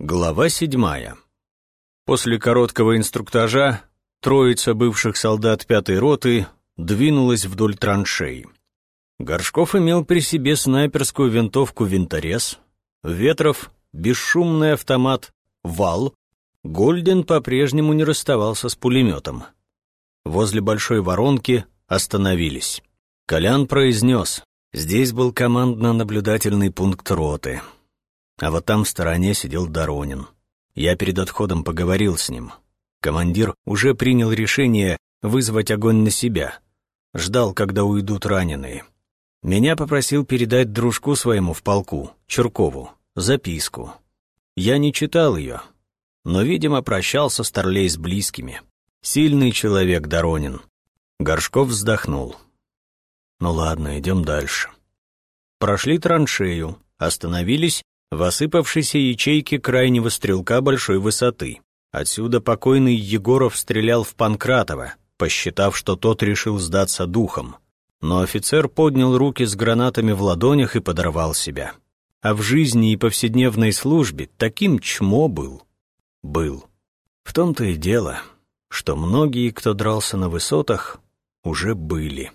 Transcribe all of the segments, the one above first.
Глава седьмая. После короткого инструктажа троица бывших солдат пятой роты двинулась вдоль траншей. Горшков имел при себе снайперскую винтовку «Винторез», Ветров — бесшумный автомат «Вал», Гольден по-прежнему не расставался с пулеметом. Возле большой воронки остановились. Колян произнес, здесь был командно-наблюдательный пункт роты. А вот там в стороне сидел Доронин. Я перед отходом поговорил с ним. Командир уже принял решение вызвать огонь на себя. Ждал, когда уйдут раненые. Меня попросил передать дружку своему в полку, Чуркову, записку. Я не читал ее, но, видимо, прощался Старлей с близкими. Сильный человек Доронин. Горшков вздохнул. Ну ладно, идем дальше. Прошли траншею, остановились в осыпавшейся ячейке крайнего стрелка большой высоты. Отсюда покойный Егоров стрелял в Панкратова, посчитав, что тот решил сдаться духом. Но офицер поднял руки с гранатами в ладонях и подорвал себя. А в жизни и повседневной службе таким чмо был. Был. В том-то и дело, что многие, кто дрался на высотах, уже были.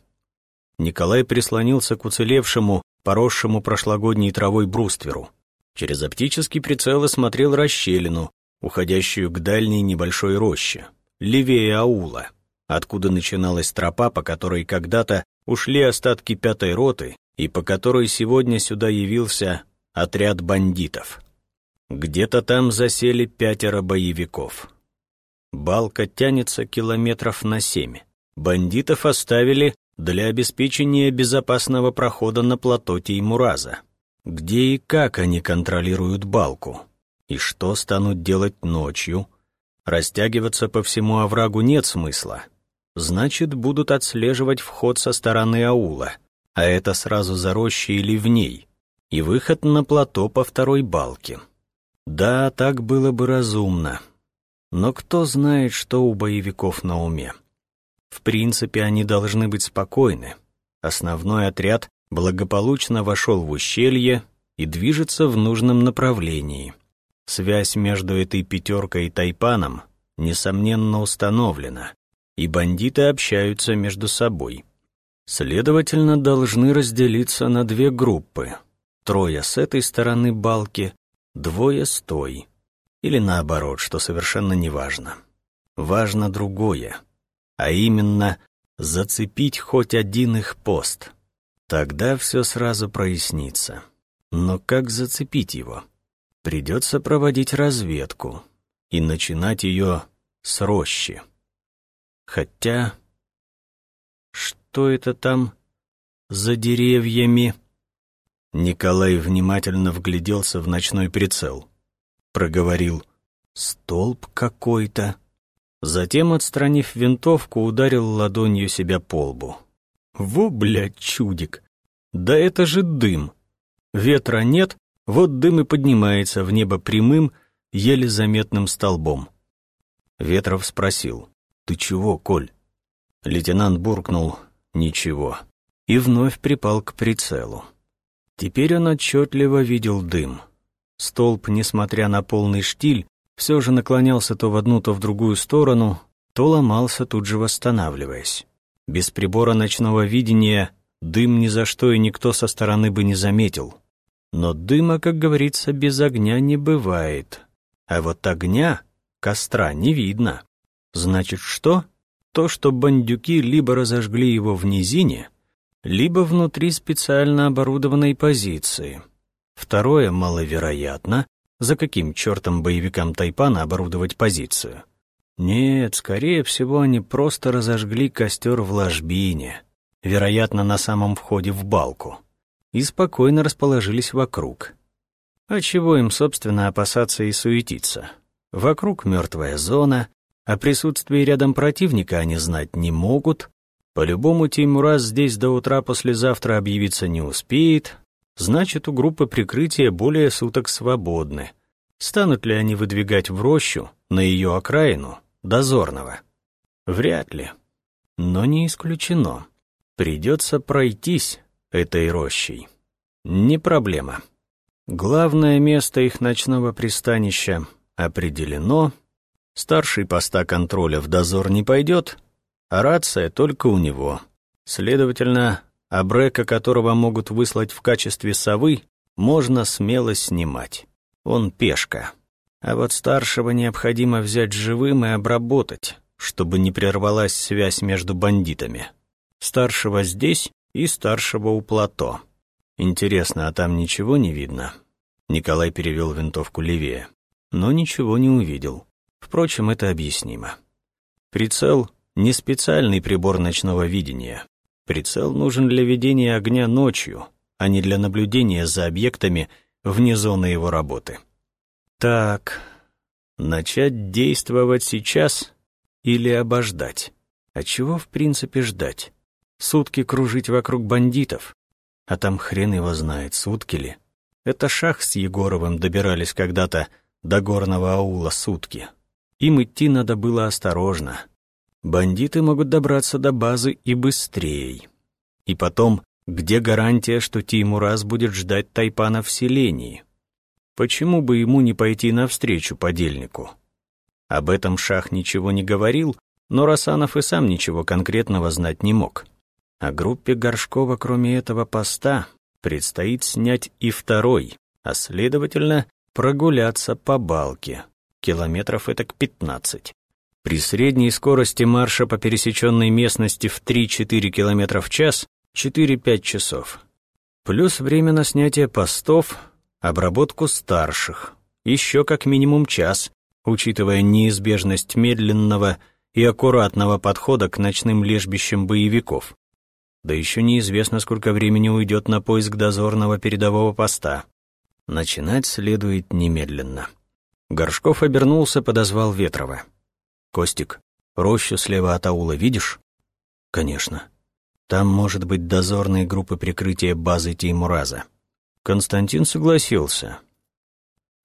Николай прислонился к уцелевшему, поросшему прошлогодней травой брустверу. Через оптический прицел осмотрел расщелину, уходящую к дальней небольшой роще, левее аула, откуда начиналась тропа, по которой когда-то ушли остатки пятой роты и по которой сегодня сюда явился отряд бандитов. Где-то там засели пятеро боевиков. Балка тянется километров на семь. Бандитов оставили для обеспечения безопасного прохода на плато Теймураза. Где и как они контролируют балку? И что станут делать ночью? Растягиваться по всему оврагу нет смысла. Значит, будут отслеживать вход со стороны аула, а это сразу за рощей или в ней, и выход на плато по второй балке. Да, так было бы разумно. Но кто знает, что у боевиков на уме? В принципе, они должны быть спокойны. Основной отряд благополучно вошел в ущелье и движется в нужном направлении. Связь между этой пятеркой и Тайпаном, несомненно, установлена, и бандиты общаются между собой. Следовательно, должны разделиться на две группы. Трое с этой стороны балки, двое с той. Или наоборот, что совершенно не важно. Важно другое, а именно зацепить хоть один их пост — Тогда все сразу прояснится. Но как зацепить его? Придется проводить разведку и начинать ее с рощи. Хотя... Что это там за деревьями? Николай внимательно вгляделся в ночной прицел. Проговорил «Столб какой-то». Затем, отстранив винтовку, ударил ладонью себя по лбу. Во, блядь, чудик! Да это же дым! Ветра нет, вот дым и поднимается в небо прямым, еле заметным столбом. Ветров спросил, «Ты чего, Коль?» Лейтенант буркнул, «Ничего», и вновь припал к прицелу. Теперь он отчетливо видел дым. Столб, несмотря на полный штиль, все же наклонялся то в одну, то в другую сторону, то ломался, тут же восстанавливаясь. Без прибора ночного видения дым ни за что и никто со стороны бы не заметил. Но дыма, как говорится, без огня не бывает. А вот огня, костра, не видно. Значит, что? То, что бандюки либо разожгли его в низине, либо внутри специально оборудованной позиции. Второе маловероятно, за каким чертом боевикам Тайпана оборудовать позицию. Нет, скорее всего, они просто разожгли костер в ложбине, вероятно, на самом входе в балку, и спокойно расположились вокруг. А чего им, собственно, опасаться и суетиться? Вокруг мертвая зона, о присутствии рядом противника они знать не могут. По-любому Тимураз здесь до утра послезавтра объявиться не успеет, значит, у группы прикрытия более суток свободны. Станут ли они выдвигать в рощу, на ее окраину, дозорного? Вряд ли. Но не исключено. Придется пройтись этой рощей. Не проблема. Главное место их ночного пристанища определено, старший поста контроля в дозор не пойдет, а рация только у него. Следовательно, Абрека, которого могут выслать в качестве совы, можно смело снимать. Он пешка. А вот старшего необходимо взять живым и обработать, чтобы не прервалась связь между бандитами. Старшего здесь и старшего у плато. Интересно, а там ничего не видно? Николай перевел винтовку левее, но ничего не увидел. Впрочем, это объяснимо. Прицел — не специальный прибор ночного видения. Прицел нужен для ведения огня ночью, а не для наблюдения за объектами вне зоны его работы. Так, начать действовать сейчас или обождать? А чего, в принципе, ждать? Сутки кружить вокруг бандитов? А там хрен его знает, сутки ли. Это Шах с Егоровым добирались когда-то до горного аула сутки. Им идти надо было осторожно, Бандиты могут добраться до базы и быстрее. И потом, где гарантия, что Тимураз будет ждать Тайпана в селении? Почему бы ему не пойти навстречу подельнику? Об этом Шах ничего не говорил, но Расанов и сам ничего конкретного знать не мог. А группе Горшкова, кроме этого поста, предстоит снять и второй, а следовательно, прогуляться по балке. Километров это к пятнадцать. При средней скорости марша по пересеченной местности в 3-4 км в час 4-5 часов. Плюс время на снятие постов, обработку старших. Еще как минимум час, учитывая неизбежность медленного и аккуратного подхода к ночным лежбищам боевиков. Да еще неизвестно, сколько времени уйдет на поиск дозорного передового поста. Начинать следует немедленно. Горшков обернулся, подозвал Ветрова. «Костик, рощу слева от аула видишь?» «Конечно. Там может быть дозорные группы прикрытия базы Теймураза». Константин согласился.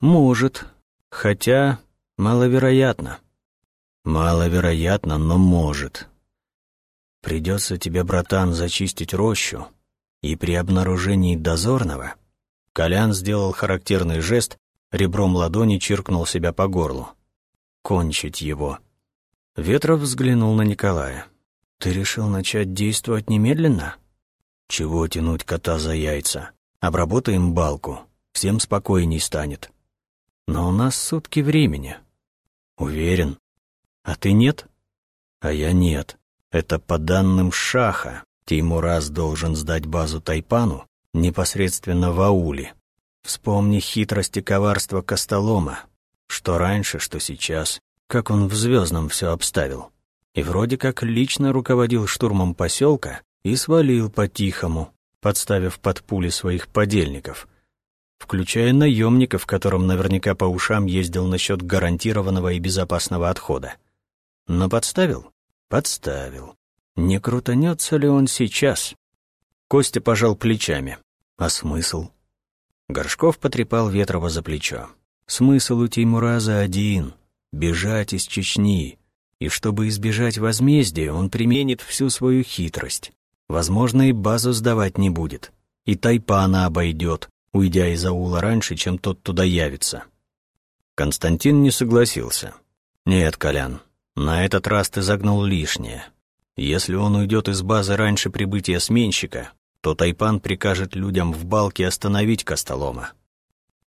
«Может, хотя маловероятно». «Маловероятно, но может. Придется тебе, братан, зачистить рощу, и при обнаружении дозорного...» Колян сделал характерный жест, ребром ладони чиркнул себя по горлу. «Кончить его». Ветров взглянул на Николая. «Ты решил начать действовать немедленно?» «Чего тянуть кота за яйца? Обработаем балку, всем спокойней станет». «Но у нас сутки времени». «Уверен. А ты нет?» «А я нет. Это по данным Шаха. Теймураз должен сдать базу Тайпану непосредственно в ауле. Вспомни хитрость и коварство Костолома. Что раньше, что сейчас как он в Звездном все обставил. И вроде как лично руководил штурмом поселка и свалил по-тихому, подставив под пули своих подельников, включая наемников, которым наверняка по ушам ездил насчет гарантированного и безопасного отхода. Но подставил? Подставил. Не крутанется ли он сейчас? Костя пожал плечами. А смысл? Горшков потрепал Ветрова за плечо. Смысл у Теймураза один — бежать из Чечни, и чтобы избежать возмездия, он применит всю свою хитрость. Возможно, и базу сдавать не будет, и Тайпана обойдет, уйдя из аула раньше, чем тот туда явится. Константин не согласился. «Нет, Колян, на этот раз ты загнул лишнее. Если он уйдет из базы раньше прибытия сменщика, то Тайпан прикажет людям в балке остановить Костолома.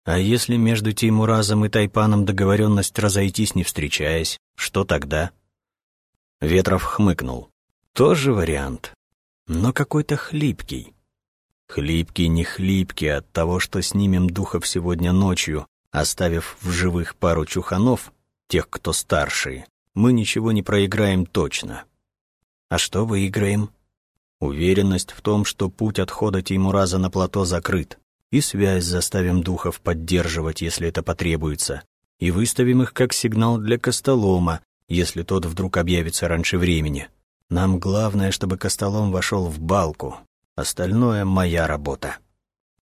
А если между Теймуразом и Тайпаном договоренность разойтись, не встречаясь, что тогда? Ветров хмыкнул. Тоже вариант, но какой-то хлипкий. Хлипкий, не хлипкий от того, что снимем духов сегодня ночью, оставив в живых пару чуханов, тех, кто старшие, мы ничего не проиграем точно. А что выиграем? Уверенность в том, что путь отхода Теймураза на плато закрыт и связь заставим духов поддерживать, если это потребуется, и выставим их как сигнал для Костолома, если тот вдруг объявится раньше времени. Нам главное, чтобы Костолом вошел в балку, остальное — моя работа».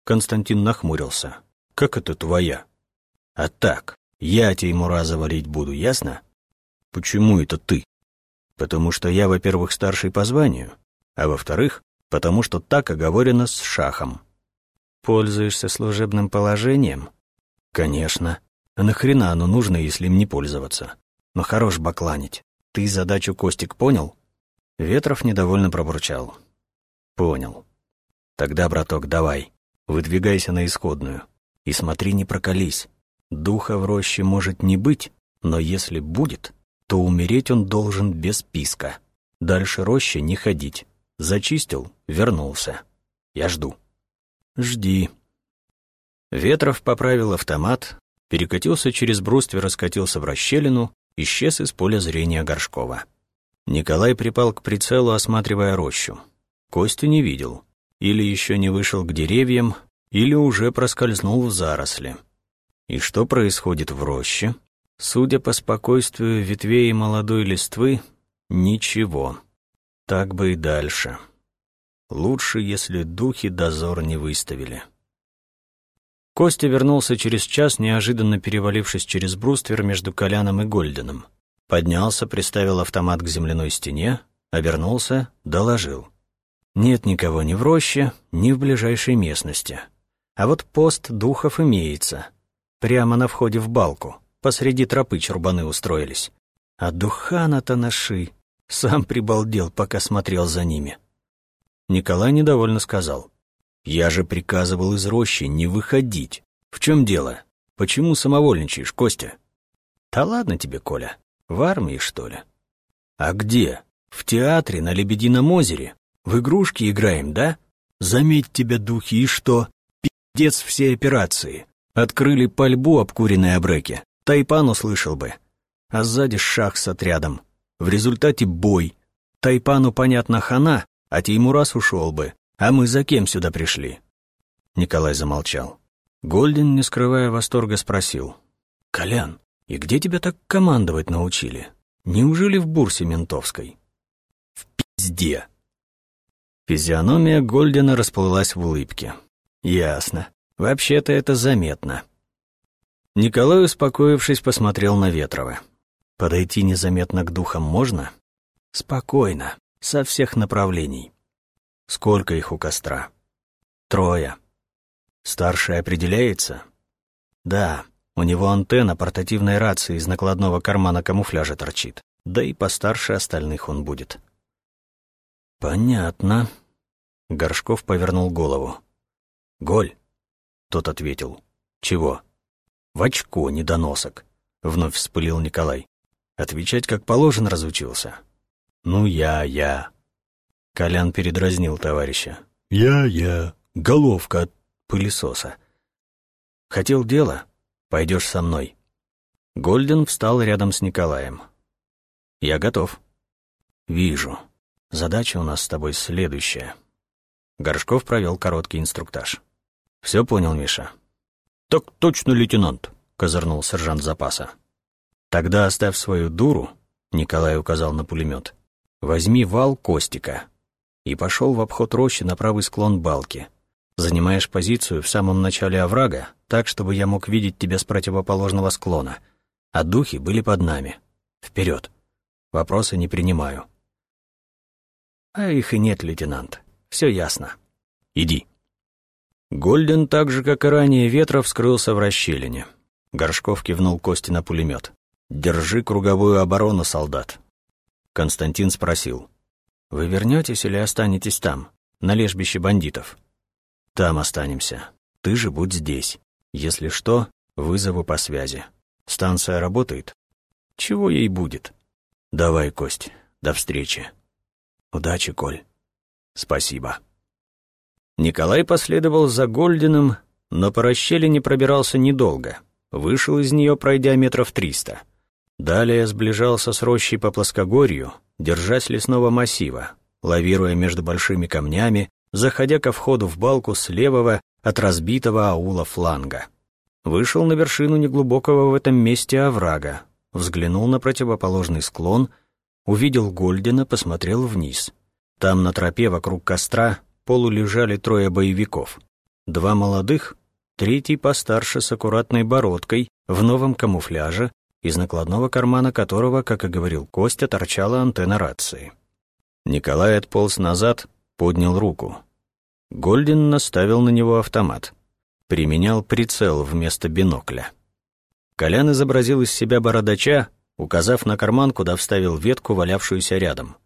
Константин нахмурился. «Как это твоя?» «А так, я Теймура завалить буду, ясно?» «Почему это ты?» «Потому что я, во-первых, старший по званию, а во-вторых, потому что так оговорено с Шахом. Пользуешься служебным положением? Конечно. А нахрена оно нужно, если им не пользоваться? Но хорош бакланить. Ты задачу, Костик, понял? Ветров недовольно пробурчал. Понял. Тогда, браток, давай. Выдвигайся на исходную. И смотри, не прокались. Духа в роще может не быть, но если будет, то умереть он должен без писка. Дальше рощи не ходить. Зачистил, вернулся. Я жду. Жди. Ветров поправил автомат, перекатился через бруствер, раскатился в расщелину, исчез из поля зрения Горшкова. Николай припал к прицелу, осматривая рощу. Костю не видел. Или еще не вышел к деревьям, или уже проскользнул в заросли. И что происходит в роще? Судя по спокойствию ветвей и молодой листвы, ничего. Так бы и дальше. Лучше, если духи дозор не выставили. Костя вернулся через час, неожиданно перевалившись через бруствер между Коляном и Гольденом. Поднялся, приставил автомат к земляной стене, обернулся, доложил. Нет никого ни в роще, ни в ближайшей местности. А вот пост духов имеется. Прямо на входе в балку, посреди тропы чурбаны устроились. А духа-то наши. Сам прибалдел, пока смотрел за ними. Николай недовольно сказал. «Я же приказывал из рощи не выходить. В чем дело? Почему самовольничаешь, Костя?» «Да ладно тебе, Коля. В армии, что ли?» «А где? В театре на Лебедином озере. В игрушки играем, да? Заметь тебя, духи, и что? Пиздец все операции. Открыли пальбу обкуренной обреки. Тайпан услышал бы. А сзади шах с отрядом. В результате бой. Тайпану, понятно, хана, а Теймурас ушел бы. А мы за кем сюда пришли?» Николай замолчал. Гольдин, не скрывая восторга, спросил. «Колян, и где тебя так командовать научили? Неужели в бурсе ментовской?» «В пизде!» Физиономия Гольдина расплылась в улыбке. «Ясно. Вообще-то это заметно». Николай, успокоившись, посмотрел на Ветрова. «Подойти незаметно к духам можно?» «Спокойно, со всех направлений». «Сколько их у костра?» «Трое». «Старший определяется?» «Да, у него антенна портативной рации из накладного кармана камуфляжа торчит. Да и постарше остальных он будет». «Понятно». Горшков повернул голову. «Голь», — тот ответил. «Чего?» «В очко, недоносок», — вновь вспылил Николай. Отвечать как положено разучился. «Ну я, я». Колян передразнил товарища. «Я, я. Головка от пылесоса». «Хотел дело? Пойдешь со мной». Гольден встал рядом с Николаем. «Я готов». «Вижу», Задача у нас с тобой следующая. Горшков провел короткий инструктаж. Все понял, Миша? Так точно, лейтенант, козырнул сержант запаса. Тогда оставь свою дуру, Николай указал на пулемет. Возьми вал Костика и пошел в обход рощи на правый склон балки. Занимаешь позицию в самом начале оврага, так, чтобы я мог видеть тебя с противоположного склона, а духи были под нами. Вперед. Вопросы не принимаю. А их и нет, лейтенант. Все ясно. Иди. Гольден, так же, как и ранее, Ветров скрылся в расщелине. Горшков кивнул Кости на пулемет. «Держи круговую оборону, солдат». Константин спросил. «Вы вернетесь или останетесь там, на лежбище бандитов?» «Там останемся. Ты же будь здесь. Если что, вызову по связи. Станция работает?» «Чего ей будет?» «Давай, Кость. До встречи». Удачи, Коль. Спасибо. Николай последовал за Гольдиным, но по расщелине пробирался недолго. Вышел из нее, пройдя метров триста. Далее сближался с рощей по плоскогорью, держась лесного массива, лавируя между большими камнями, заходя ко входу в балку с левого от разбитого аула фланга. Вышел на вершину неглубокого в этом месте оврага, взглянул на противоположный склон — Увидел Гольдена, посмотрел вниз. Там на тропе вокруг костра полу лежали трое боевиков. Два молодых, третий постарше с аккуратной бородкой, в новом камуфляже, из накладного кармана которого, как и говорил Костя, торчала антенна рации. Николай отполз назад, поднял руку. Гольдин наставил на него автомат. Применял прицел вместо бинокля. Колян изобразил из себя бородача, указав на карман, куда вставил ветку, валявшуюся рядом.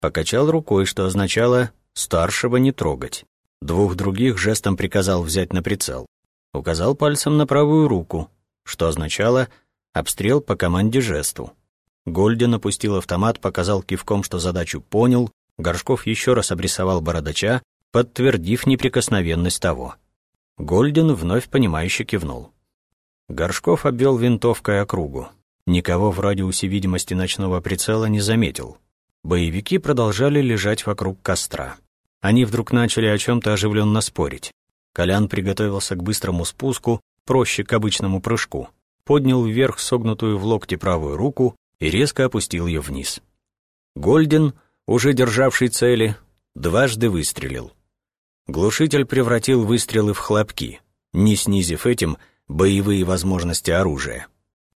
Покачал рукой, что означало «старшего не трогать». Двух других жестом приказал взять на прицел. Указал пальцем на правую руку, что означало «обстрел по команде жесту». Гольдин опустил автомат, показал кивком, что задачу понял, Горшков еще раз обрисовал бородача, подтвердив неприкосновенность того. Гольдин вновь понимающе кивнул. Горшков обвел винтовкой округу. Никого в радиусе видимости ночного прицела не заметил. Боевики продолжали лежать вокруг костра. Они вдруг начали о чем-то оживленно спорить. Колян приготовился к быстрому спуску, проще к обычному прыжку. Поднял вверх согнутую в локте правую руку и резко опустил ее вниз. Гольден, уже державший цели, дважды выстрелил. Глушитель превратил выстрелы в хлопки, не снизив этим боевые возможности оружия.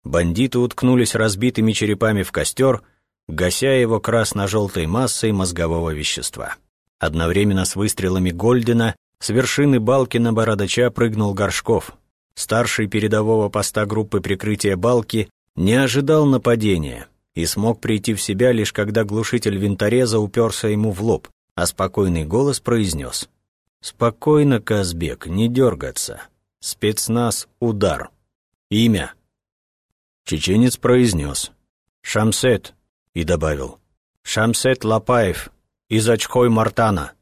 Бандиты уткнулись разбитыми черепами в костер, гася его красно-желтой массой мозгового вещества. Одновременно с выстрелами Гольдена с вершины балки на бородача прыгнул Горшков. Старший передового поста группы прикрытия балки не ожидал нападения и смог прийти в себя лишь когда глушитель винтореза уперся ему в лоб, а спокойный голос произнес. «Спокойно, Казбек, не дергаться. Спецназ — удар. Имя?» Чеченец произнес «Шамсет» и добавил «Шамсет Лапаев из Очхой Мартана».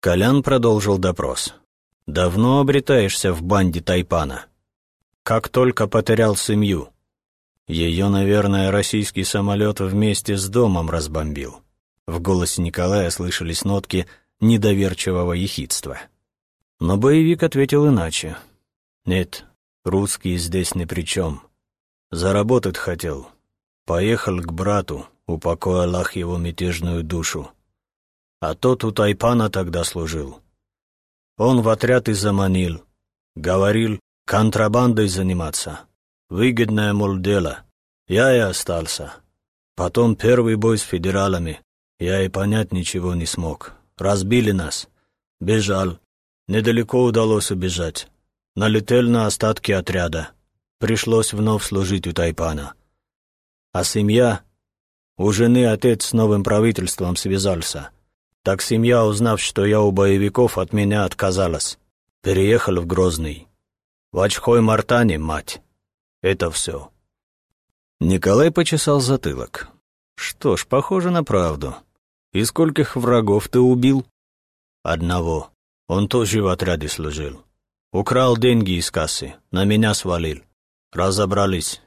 Колян продолжил допрос. «Давно обретаешься в банде Тайпана?» «Как только потерял семью». Ее, наверное, российский самолет вместе с домом разбомбил. В голосе Николая слышались нотки недоверчивого ехидства. Но боевик ответил иначе. «Нет, русские здесь ни при чем. Заработать хотел. Поехал к брату, упокой Аллах его мятежную душу. А тот у Тайпана тогда служил. Он в отряд и заманил. Говорил, контрабандой заниматься. Выгодное, мол, дело. Я и остался. Потом первый бой с федералами. Я и понять ничего не смог. Разбили нас. Бежал. Недалеко удалось убежать. Налетел на остатки отряда. Пришлось вновь служить у Тайпана. А семья? У жены отец с новым правительством связался. Так семья, узнав, что я у боевиков, от меня отказалась. Переехал в Грозный. В очхой Мартане, мать. Это все. Николай почесал затылок. Что ж, похоже на правду. И скольких врагов ты убил? Одного. Он тоже в отряде служил. Украл деньги из кассы, на меня свалил. Разобрались.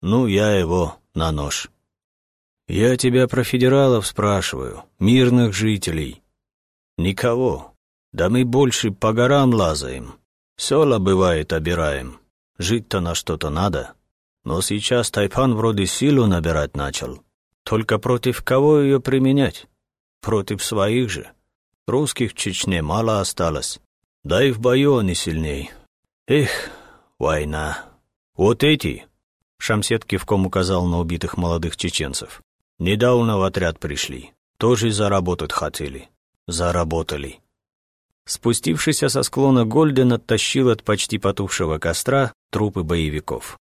Ну, я его на нож. Я тебя про федералов спрашиваю, мирных жителей. Никого. Да мы больше по горам лазаем. Села, бывает, обираем. Жить-то на что-то надо. Но сейчас Тайпан вроде силу набирать начал. Только против кого ее применять? Против своих же. Русских в Чечне мало осталось. Да и в бою они сильней. Эх, война. «Вот эти!» — Шамсет кивком указал на убитых молодых чеченцев. «Недавно в отряд пришли. Тоже заработать хотели. Заработали». Спустившийся со склона Гольден оттащил от почти потухшего костра трупы боевиков.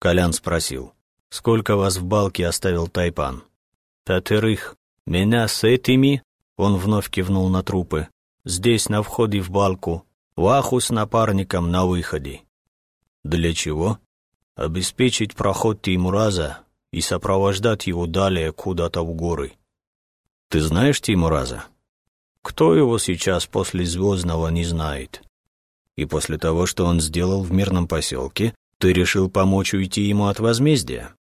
Колян спросил, «Сколько вас в балке оставил Тайпан?» «Пятерых. Меня с этими?» Он вновь кивнул на трупы. «Здесь, на входе в балку. Ваху с напарником на выходе». «Для чего?» обеспечить проход Тимураза и сопровождать его далее куда-то в горы. Ты знаешь Тимураза? Кто его сейчас после Звездного не знает? И после того, что он сделал в мирном поселке, ты решил помочь уйти ему от возмездия?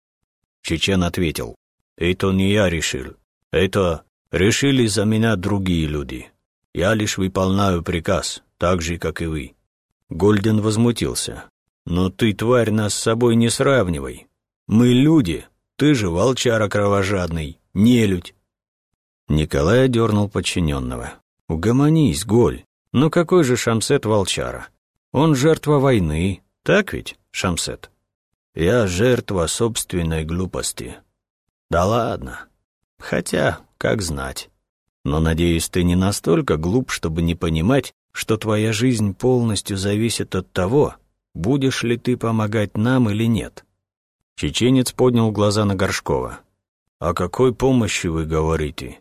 Чечен ответил, это не я решил. Это решили за меня другие люди. Я лишь выполняю приказ, так же, как и вы. Гольден возмутился. Но ты, тварь, нас с собой не сравнивай. Мы люди, ты же волчара кровожадный, нелюдь. Николай одернул подчиненного. Угомонись, Голь. Ну какой же Шамсет волчара? Он жертва войны, так ведь, Шамсет? Я жертва собственной глупости. Да ладно. Хотя, как знать. Но, надеюсь, ты не настолько глуп, чтобы не понимать, что твоя жизнь полностью зависит от того, будешь ли ты помогать нам или нет. Чеченец поднял глаза на Горшкова. «О какой помощи вы говорите?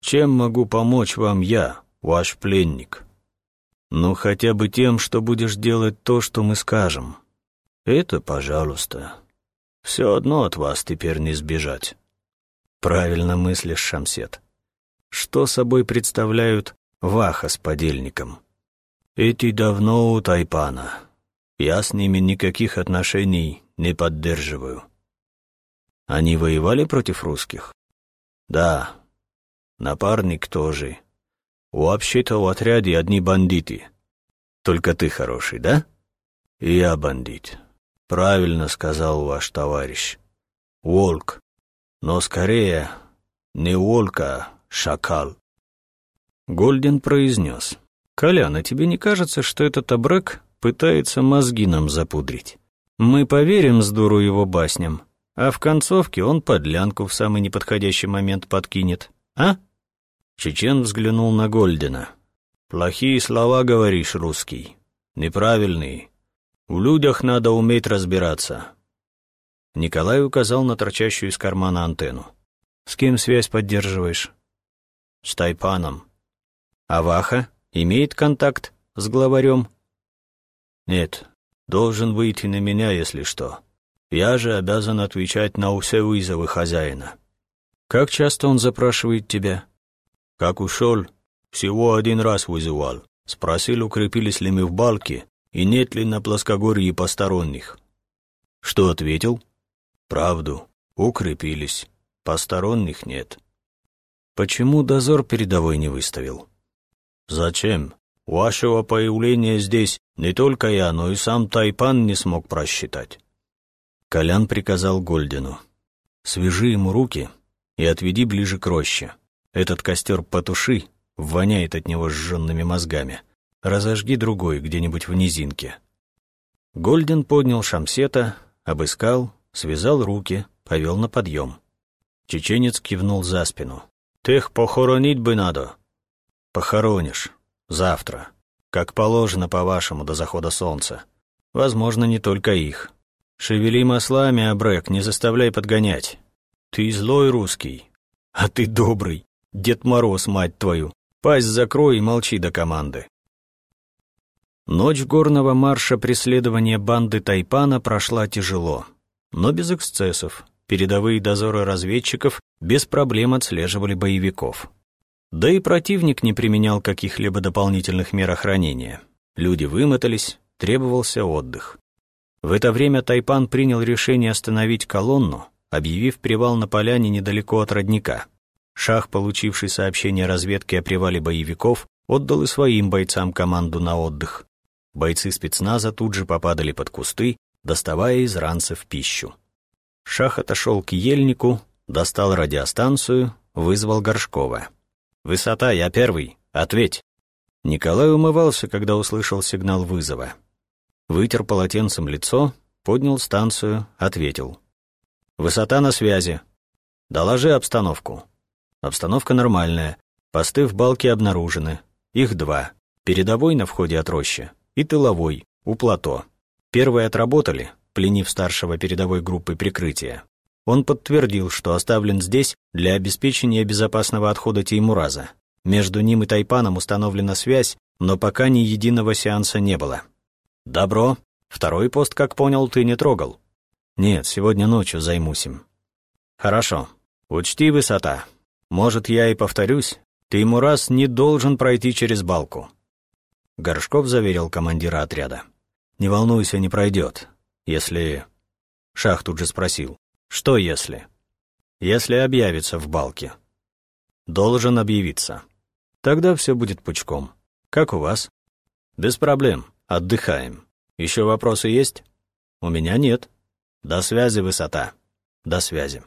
Чем могу помочь вам я, ваш пленник?» «Ну, хотя бы тем, что будешь делать то, что мы скажем. Это, пожалуйста. Все одно от вас теперь не сбежать». Правильно мыслишь, Шамсет. Что собой представляют Ваха с подельником? Эти давно у Тайпана. Я с ними никаких отношений не поддерживаю. Они воевали против русских? Да. Напарник тоже. Вообще-то в отряде одни бандиты. Только ты хороший, да? Я бандит. Правильно сказал ваш товарищ. Волк. Но скорее не волк, а шакал. Гольден произнес. «Колян, а тебе не кажется, что этот абрек пытается мозги нам запудрить? Мы поверим с дуру его басням, а в концовке он подлянку в самый неподходящий момент подкинет, а?» Чечен взглянул на Гольдена. «Плохие слова говоришь, русский. Неправильные. В людях надо уметь разбираться». Николай указал на торчащую из кармана антенну. «С кем связь поддерживаешь?» «С Тайпаном». «А Ваха имеет контакт с главарем?» «Нет, должен выйти на меня, если что. Я же обязан отвечать на все вызовы хозяина». «Как часто он запрашивает тебя?» Как ушел, всего один раз вызывал. Спросил, укрепились ли мы в балке и нет ли на плоскогорье посторонних. Что ответил? Правду. Укрепились. Посторонних нет. Почему дозор передовой не выставил? Зачем? Вашего появления здесь не только я, но и сам Тайпан не смог просчитать. Колян приказал Гольдину. Свяжи ему руки и отведи ближе к роще. Этот костер потуши, воняет от него сжженными мозгами. Разожги другой где-нибудь в низинке. Гольден поднял шамсета, обыскал, связал руки, повел на подъем. Чеченец кивнул за спину. «Тех похоронить бы надо». «Похоронишь. Завтра. Как положено, по-вашему, до захода солнца. Возможно, не только их. Шевели маслами, Абрек, не заставляй подгонять. Ты злой русский, а ты добрый. Дед Мороз, мать твою, пасть закрой и молчи до команды. Ночь горного марша преследования банды Тайпана прошла тяжело, но без эксцессов. Передовые дозоры разведчиков без проблем отслеживали боевиков. Да и противник не применял каких-либо дополнительных мер охранения. Люди вымотались, требовался отдых. В это время Тайпан принял решение остановить колонну, объявив привал на поляне недалеко от родника. Шах, получивший сообщение разведки о привале боевиков, отдал и своим бойцам команду на отдых. Бойцы спецназа тут же попадали под кусты, доставая из ранцев пищу. Шах отошел к ельнику, достал радиостанцию, вызвал Горшкова. «Высота, я первый. Ответь!» Николай умывался, когда услышал сигнал вызова. Вытер полотенцем лицо, поднял станцию, ответил. «Высота на связи. Доложи обстановку». Обстановка нормальная. Посты в балке обнаружены. Их два. Передовой на входе от рощи и тыловой, у плато. Первые отработали, пленив старшего передовой группы прикрытия. Он подтвердил, что оставлен здесь для обеспечения безопасного отхода Теймураза. Между ним и Тайпаном установлена связь, но пока ни единого сеанса не было. «Добро. Второй пост, как понял, ты не трогал?» «Нет, сегодня ночью займусь им». «Хорошо. Учти высота. Может, я и повторюсь, ты ему раз не должен пройти через балку. Горшков заверил командира отряда. Не волнуйся, не пройдет. Если... Шах тут же спросил. Что если? Если объявится в балке. Должен объявиться. Тогда все будет пучком. Как у вас? Без проблем. Отдыхаем. Еще вопросы есть? У меня нет. До связи, высота. До связи.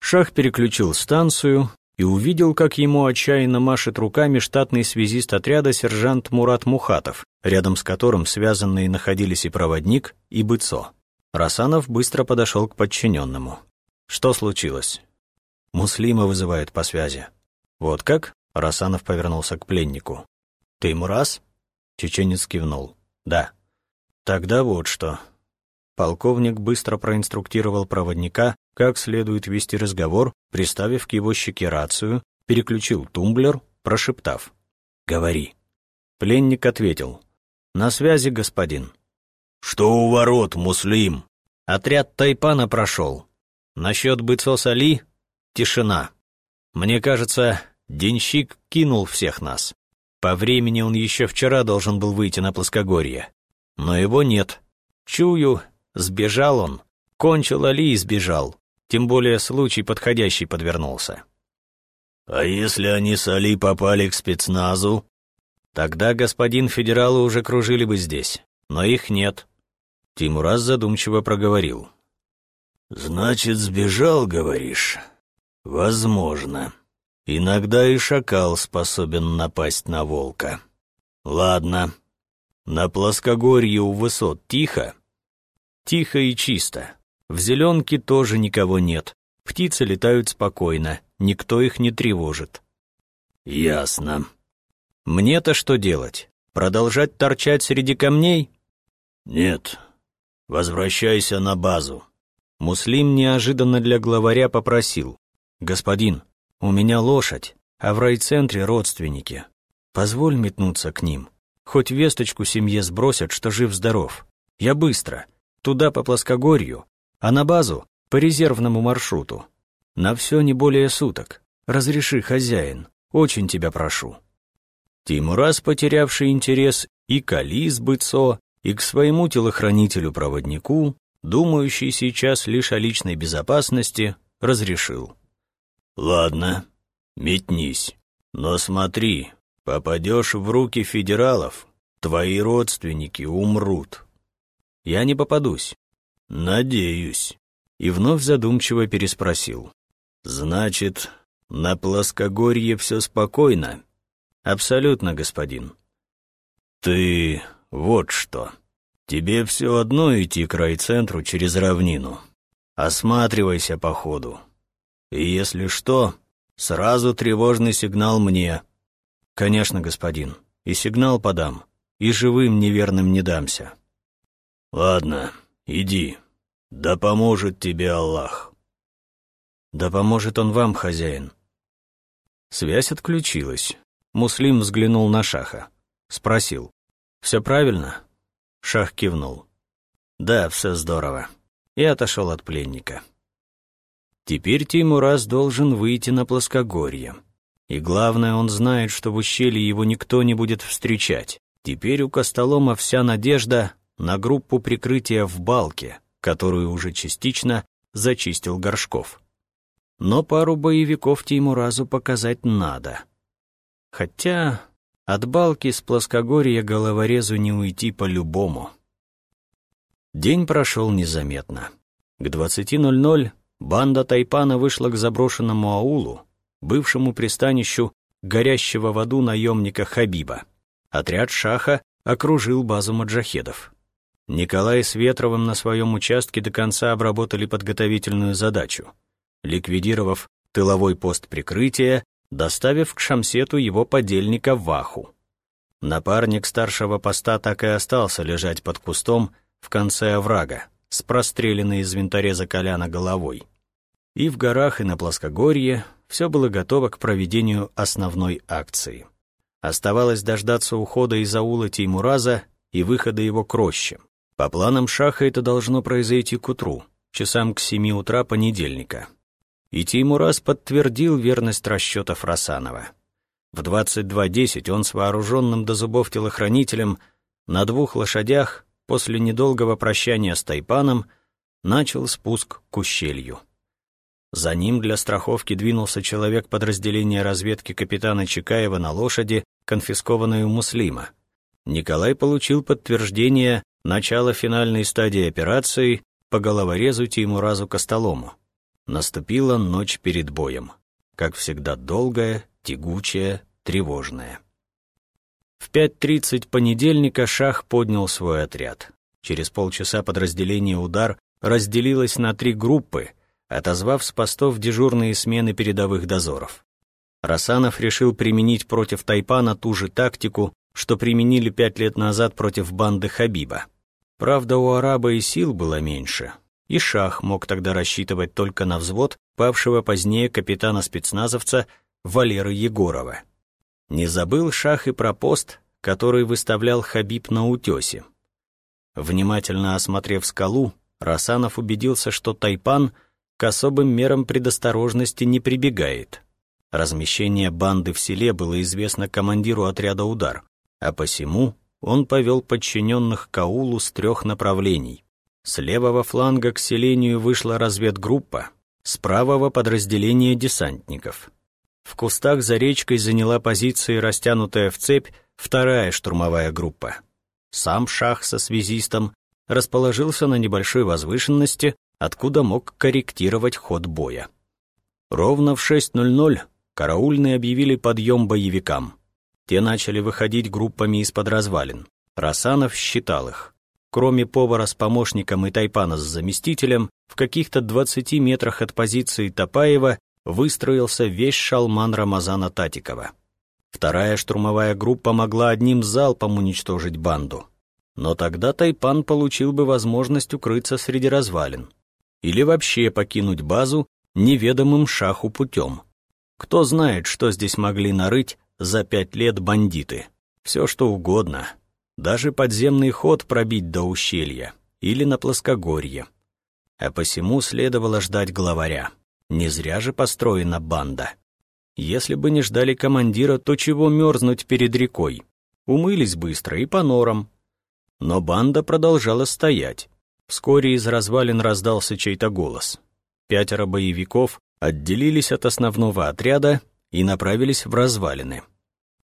Шах переключил станцию и увидел, как ему отчаянно машет руками штатный связист отряда сержант Мурат Мухатов, рядом с которым связанные находились и проводник, и быцо. Расанов быстро подошел к подчиненному. «Что случилось?» «Муслима вызывает по связи». «Вот как?» — Расанов повернулся к пленнику. «Ты Мурас? Чеченец кивнул. «Да». «Тогда вот что». Полковник быстро проинструктировал проводника, как следует вести разговор, приставив к его щеке рацию, переключил тумблер, прошептав. «Говори». Пленник ответил. «На связи, господин». «Что у ворот, муслим?» Отряд Тайпана прошел. Насчет Быцос Али — тишина. Мне кажется, денщик кинул всех нас. По времени он еще вчера должен был выйти на плоскогорье. Но его нет. Чую, сбежал он. Кончил Али и сбежал. Тем более случай подходящий подвернулся. «А если они с Али попали к спецназу?» «Тогда господин федералы уже кружили бы здесь, но их нет. Тимураз задумчиво проговорил. «Значит, сбежал, говоришь? Возможно. Иногда и шакал способен напасть на волка. Ладно. На плоскогорье у высот тихо?» «Тихо и чисто. В зеленке тоже никого нет. Птицы летают спокойно, никто их не тревожит». «Ясно». «Мне-то что делать? Продолжать торчать среди камней?» «Нет, «Возвращайся на базу». Муслим неожиданно для главаря попросил. «Господин, у меня лошадь, а в райцентре родственники. Позволь метнуться к ним. Хоть весточку семье сбросят, что жив-здоров. Я быстро. Туда по плоскогорью, а на базу по резервному маршруту. На все не более суток. Разреши, хозяин. Очень тебя прошу». Тимурас, потерявший интерес, и Калис Быцо, и к своему телохранителю-проводнику, думающий сейчас лишь о личной безопасности, разрешил. «Ладно, метнись, но смотри, попадешь в руки федералов, твои родственники умрут». «Я не попадусь». «Надеюсь». И вновь задумчиво переспросил. «Значит, на плоскогорье все спокойно?» «Абсолютно, господин». «Ты вот что. Тебе все одно идти к райцентру через равнину. Осматривайся по ходу. И если что, сразу тревожный сигнал мне. Конечно, господин. И сигнал подам. И живым неверным не дамся. Ладно, иди. Да поможет тебе Аллах. Да поможет он вам, хозяин. Связь отключилась. Муслим взглянул на Шаха. Спросил. «Все правильно?» Шах кивнул. «Да, все здорово». И отошел от пленника. Теперь Тимураз должен выйти на плоскогорье. И главное, он знает, что в ущелье его никто не будет встречать. Теперь у Костолома вся надежда на группу прикрытия в Балке, которую уже частично зачистил Горшков. Но пару боевиков Тимуразу показать надо. Хотя от балки с плоскогорья головорезу не уйти по-любому. День прошел незаметно. К 20.00 банда Тайпана вышла к заброшенному аулу, бывшему пристанищу горящего в аду наемника Хабиба. Отряд Шаха окружил базу маджахедов. Николай с Ветровым на своем участке до конца обработали подготовительную задачу. Ликвидировав тыловой пост прикрытия, доставив к Шамсету его подельника Ваху. Напарник старшего поста так и остался лежать под кустом в конце оврага, с простреленной из винтореза Коляна головой. И в горах, и на плоскогорье все было готово к проведению основной акции. Оставалось дождаться ухода из аула Теймураза и выхода его к роще. По планам Шаха это должно произойти к утру, часам к семи утра понедельника. И Тимураз подтвердил верность расчетов Расанова. В 22.10 он с вооруженным до зубов телохранителем на двух лошадях после недолгого прощания с Тайпаном начал спуск к ущелью. За ним для страховки двинулся человек подразделения разведки капитана Чекаева на лошади, конфискованной у Муслима. Николай получил подтверждение начала финальной стадии операции по головорезу Тимуразу Костолому. Наступила ночь перед боем, как всегда долгая, тягучая, тревожная. В 5.30 понедельника Шах поднял свой отряд. Через полчаса подразделение «Удар» разделилось на три группы, отозвав с постов дежурные смены передовых дозоров. Расанов решил применить против Тайпана ту же тактику, что применили пять лет назад против банды Хабиба. Правда, у араба и сил было меньше, и Шах мог тогда рассчитывать только на взвод павшего позднее капитана-спецназовца Валеры Егорова. Не забыл Шах и про пост, который выставлял Хабиб на утесе. Внимательно осмотрев скалу, Расанов убедился, что Тайпан к особым мерам предосторожности не прибегает. Размещение банды в селе было известно командиру отряда «Удар», а посему он повел подчиненных к аулу с трех направлений. С левого фланга к селению вышла разведгруппа, с правого подразделение десантников. В кустах за речкой заняла позиции, растянутая в цепь, вторая штурмовая группа. Сам шах со связистом расположился на небольшой возвышенности, откуда мог корректировать ход боя. Ровно в 6.00 караульные объявили подъем боевикам. Те начали выходить группами из-под развалин. Расанов считал их. Кроме повара с помощником и тайпана с заместителем, в каких-то 20 метрах от позиции Топаева выстроился весь шалман Рамазана Татикова. Вторая штурмовая группа могла одним залпом уничтожить банду. Но тогда Тайпан получил бы возможность укрыться среди развалин. Или вообще покинуть базу неведомым шаху путем. Кто знает, что здесь могли нарыть за пять лет бандиты. Все что угодно. Даже подземный ход пробить до ущелья. Или на плоскогорье. А посему следовало ждать главаря. Не зря же построена банда. Если бы не ждали командира, то чего мерзнуть перед рекой? Умылись быстро и по норам. Но банда продолжала стоять. Вскоре из развалин раздался чей-то голос. Пятеро боевиков отделились от основного отряда и направились в развалины.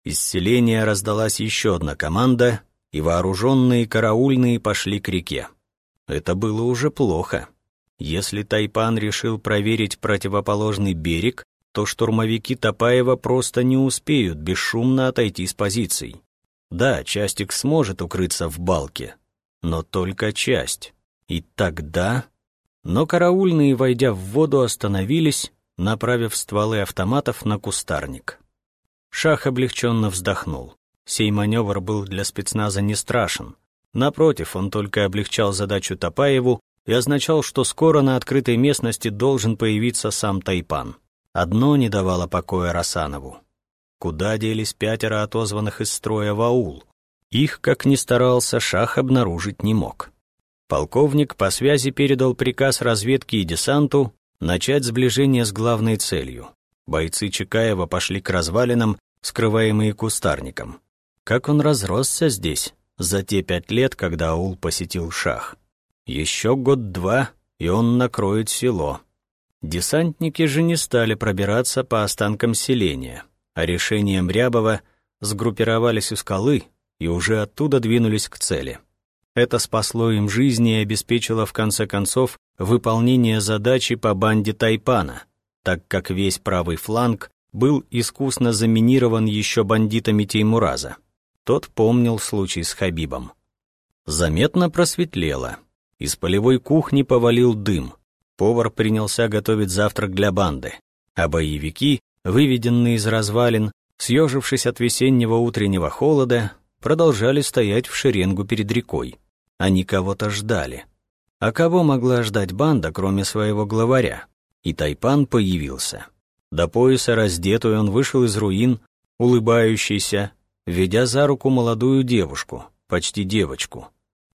Из селения раздалась еще одна команда, и вооруженные караульные пошли к реке. Это было уже плохо. Если Тайпан решил проверить противоположный берег, то штурмовики Топаева просто не успеют бесшумно отойти с позиций. Да, частик сможет укрыться в балке, но только часть. И тогда... Но караульные, войдя в воду, остановились, направив стволы автоматов на кустарник. Шах облегченно вздохнул. Сей маневр был для спецназа не страшен. Напротив, он только облегчал задачу Топаеву и означал, что скоро на открытой местности должен появиться сам Тайпан. Одно не давало покоя Расанову. Куда делись пятеро отозванных из строя в аул? Их, как ни старался, Шах обнаружить не мог. Полковник по связи передал приказ разведке и десанту начать сближение с главной целью. Бойцы Чекаева пошли к развалинам, скрываемые кустарником. Как он разросся здесь за те пять лет, когда аул посетил Шах. Еще год-два, и он накроет село. Десантники же не стали пробираться по останкам селения, а решением Рябова сгруппировались у скалы и уже оттуда двинулись к цели. Это спасло им жизни и обеспечило в конце концов выполнение задачи по банде Тайпана, так как весь правый фланг был искусно заминирован еще бандитами Теймураза. Тот помнил случай с Хабибом. Заметно просветлело. Из полевой кухни повалил дым. Повар принялся готовить завтрак для банды, а боевики, выведенные из развалин, съежившись от весеннего утреннего холода, продолжали стоять в шеренгу перед рекой. Они кого-то ждали. А кого могла ждать банда, кроме своего главаря? И Тайпан появился. До пояса раздетый он вышел из руин, улыбающийся, ведя за руку молодую девушку, почти девочку.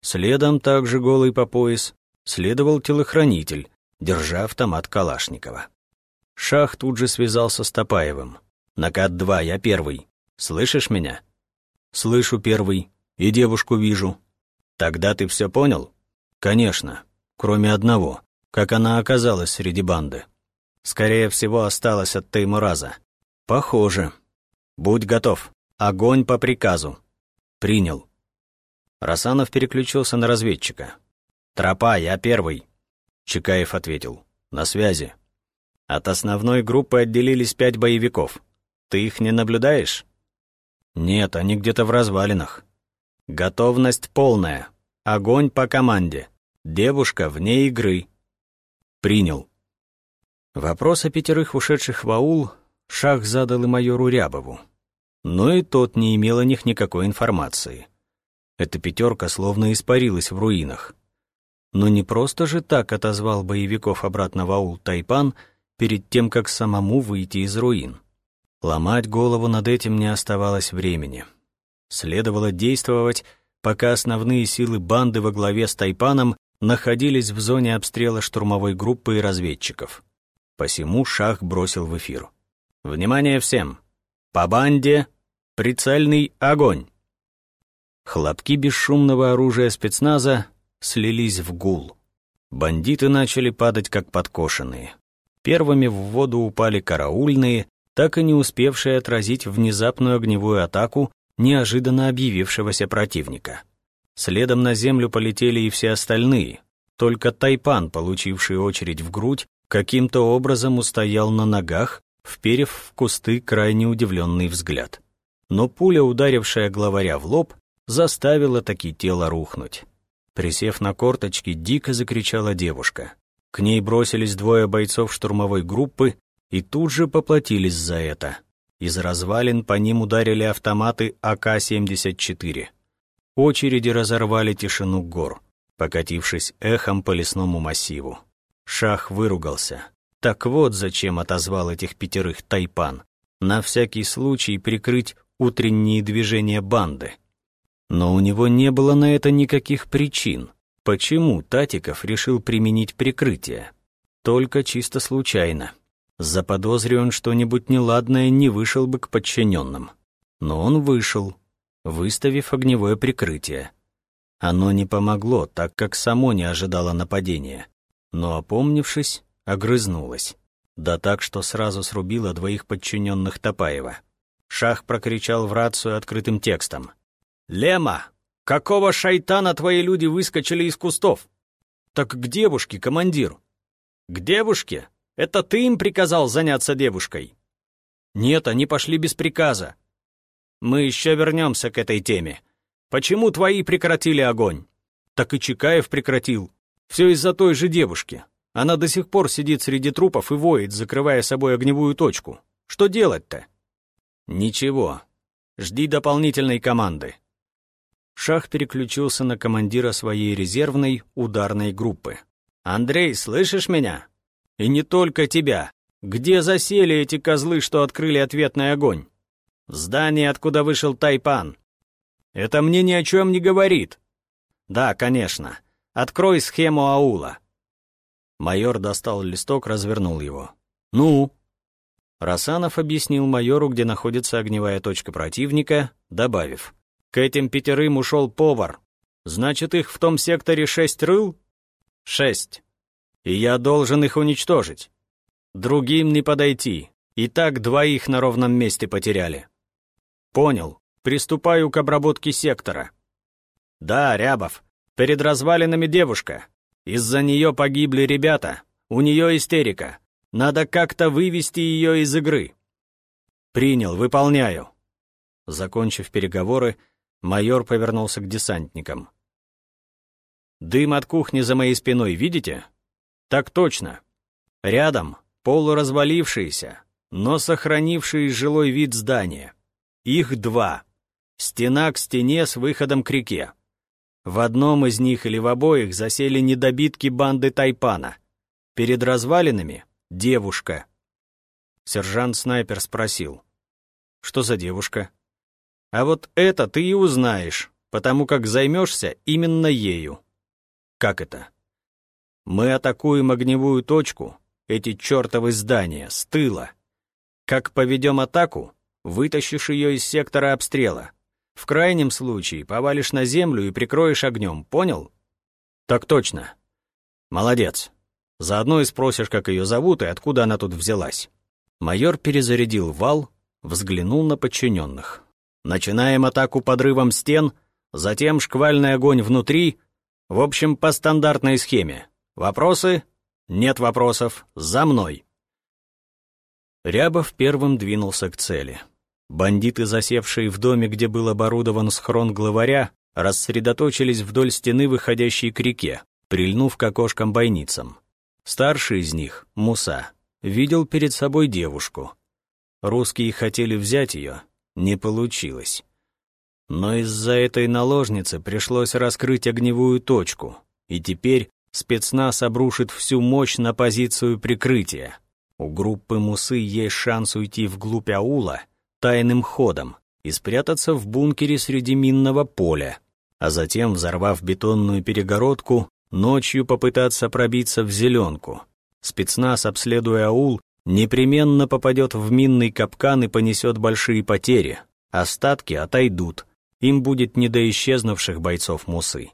Следом, также голый по пояс, следовал телохранитель, держа автомат Калашникова. Шах тут же связался с Топаевым. «Накат два, я первый. Слышишь меня?» «Слышу первый. И девушку вижу». «Тогда ты все понял?» «Конечно. Кроме одного. Как она оказалась среди банды?» «Скорее всего, осталась от Теймураза». «Похоже. Будь готов. Огонь по приказу». «Принял». Расанов переключился на разведчика. «Тропа, я первый», — Чекаев ответил. «На связи». «От основной группы отделились пять боевиков. Ты их не наблюдаешь?» «Нет, они где-то в развалинах». «Готовность полная. Огонь по команде. Девушка вне игры». «Принял». Вопрос о пятерых ушедших в аул Шах задал и майору Рябову. Но и тот не имел о них никакой информации. Эта пятерка словно испарилась в руинах. Но не просто же так отозвал боевиков обратно в аул Тайпан перед тем, как самому выйти из руин. Ломать голову над этим не оставалось времени. Следовало действовать, пока основные силы банды во главе с Тайпаном находились в зоне обстрела штурмовой группы и разведчиков. Посему Шах бросил в эфир. «Внимание всем! По банде! Прицельный огонь!» Хлопки бесшумного оружия спецназа слились в гул. Бандиты начали падать как подкошенные. Первыми в воду упали караульные, так и не успевшие отразить внезапную огневую атаку неожиданно объявившегося противника. Следом на землю полетели и все остальные, только Тайпан, получивший очередь в грудь, каким-то образом устоял на ногах, вперев в кусты крайне удивленный взгляд. Но пуля, ударившая главаря в лоб, заставила таки тело рухнуть. Присев на корточки, дико закричала девушка. К ней бросились двое бойцов штурмовой группы и тут же поплатились за это. Из развалин по ним ударили автоматы АК-74. Очереди разорвали тишину гор, покатившись эхом по лесному массиву. Шах выругался. Так вот зачем отозвал этих пятерых тайпан. На всякий случай прикрыть утренние движения банды. Но у него не было на это никаких причин. Почему Татиков решил применить прикрытие? Только чисто случайно. Заподозри он что-нибудь неладное, не вышел бы к подчиненным. Но он вышел, выставив огневое прикрытие. Оно не помогло, так как само не ожидало нападения. Но, опомнившись, огрызнулось. Да так, что сразу срубило двоих подчиненных Топаева. Шах прокричал в рацию открытым текстом. «Лема, какого шайтана твои люди выскочили из кустов?» «Так к девушке, командир». «К девушке? Это ты им приказал заняться девушкой?» «Нет, они пошли без приказа. Мы еще вернемся к этой теме. Почему твои прекратили огонь? Так и Чекаев прекратил. Все из-за той же девушки. Она до сих пор сидит среди трупов и воет, закрывая собой огневую точку. Что делать-то? Ничего. Жди дополнительной команды. Шах переключился на командира своей резервной ударной группы. «Андрей, слышишь меня? И не только тебя. Где засели эти козлы, что открыли ответный огонь? В здании, откуда вышел Тайпан. Это мне ни о чем не говорит. Да, конечно. Открой схему аула. Майор достал листок, развернул его. Ну? Расанов объяснил майору, где находится огневая точка противника, добавив. К этим пятерым ушел повар. Значит, их в том секторе шесть рыл? Шесть. И я должен их уничтожить. Другим не подойти. И так двоих на ровном месте потеряли. Понял. Приступаю к обработке сектора. Да, Рябов. Перед развалинами девушка. Из-за нее погибли ребята. У нее истерика. Надо как-то вывести ее из игры. Принял, выполняю. Закончив переговоры, майор повернулся к десантникам. «Дым от кухни за моей спиной, видите?» «Так точно. Рядом полуразвалившиеся, но сохранившие жилой вид здания. Их два. Стена к стене с выходом к реке. В одном из них или в обоих засели недобитки банды Тайпана. Перед развалинами — девушка. Сержант-снайпер спросил. «Что за девушка?» «А вот это ты и узнаешь, потому как займешься именно ею». «Как это?» «Мы атакуем огневую точку, эти чертовы здания, с тыла. Как поведем атаку, Вытащишь ее из сектора обстрела. В крайнем случае повалишь на землю и прикроешь огнем, понял? Так точно. Молодец. Заодно и спросишь, как ее зовут и откуда она тут взялась. Майор перезарядил вал, взглянул на подчиненных. Начинаем атаку подрывом стен, затем шквальный огонь внутри. В общем, по стандартной схеме. Вопросы? Нет вопросов. За мной. Рябов первым двинулся к цели. Бандиты, засевшие в доме, где был оборудован схрон главаря, рассредоточились вдоль стены, выходящей к реке, прильнув к окошкам бойницам. Старший из них, Муса, видел перед собой девушку. Русские хотели взять ее, не получилось. Но из-за этой наложницы пришлось раскрыть огневую точку, и теперь спецназ обрушит всю мощь на позицию прикрытия. У группы Мусы есть шанс уйти вглубь аула тайным ходом и спрятаться в бункере среди минного поля, а затем, взорвав бетонную перегородку, ночью попытаться пробиться в зеленку. Спецназ, обследуя аул, непременно попадет в минный капкан и понесет большие потери. Остатки отойдут. Им будет не до исчезнувших бойцов Мусы.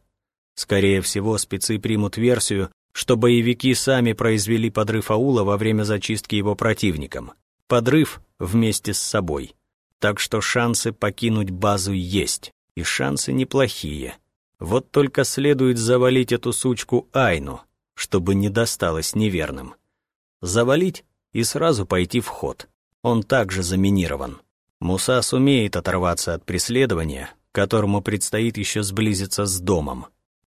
Скорее всего, спецы примут версию, что боевики сами произвели подрыв аула во время зачистки его противником. Подрыв вместе с собой. Так что шансы покинуть базу есть, и шансы неплохие. Вот только следует завалить эту сучку Айну, чтобы не досталось неверным. Завалить и сразу пойти в ход. Он также заминирован. Муса сумеет оторваться от преследования, которому предстоит еще сблизиться с домом.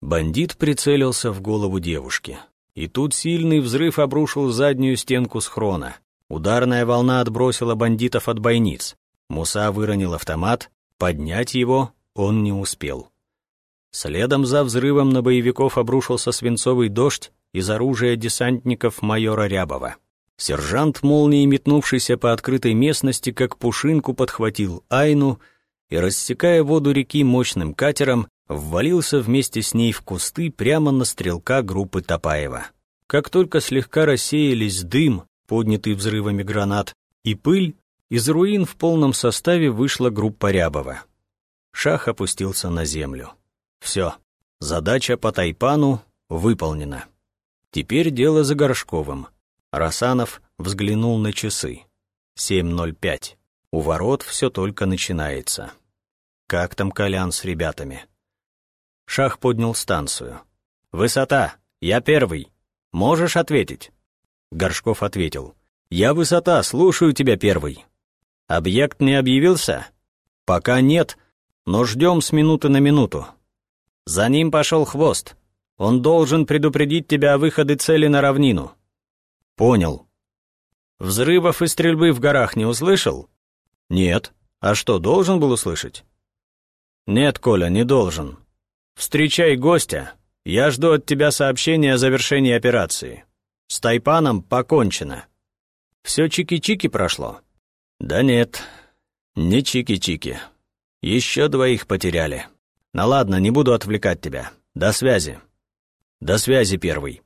Бандит прицелился в голову девушки. И тут сильный взрыв обрушил заднюю стенку схрона. Ударная волна отбросила бандитов от бойниц. Муса выронил автомат, поднять его он не успел. Следом за взрывом на боевиков обрушился свинцовый дождь из оружия десантников майора Рябова. Сержант, молнией метнувшийся по открытой местности, как пушинку подхватил Айну и, рассекая воду реки мощным катером, ввалился вместе с ней в кусты прямо на стрелка группы Топаева. Как только слегка рассеялись дым, поднятый взрывами гранат, и пыль, из руин в полном составе вышла группа Рябова. Шах опустился на землю. Все, задача по Тайпану выполнена. Теперь дело за Горшковым. Расанов взглянул на часы. 7.05. У ворот все только начинается. Как там Колян с ребятами? Шах поднял станцию. «Высота! Я первый! Можешь ответить?» Горшков ответил. «Я высота, слушаю тебя первый». «Объект не объявился?» «Пока нет, но ждем с минуты на минуту». «За ним пошел хвост. Он должен предупредить тебя о выходе цели на равнину». «Понял». «Взрывов и стрельбы в горах не услышал?» «Нет. А что, должен был услышать?» «Нет, Коля, не должен. Встречай гостя. Я жду от тебя сообщения о завершении операции. С Тайпаном покончено. Все чики-чики прошло? Да нет, не чики-чики. Еще двоих потеряли. Ну ладно, не буду отвлекать тебя. До связи. До связи, первый.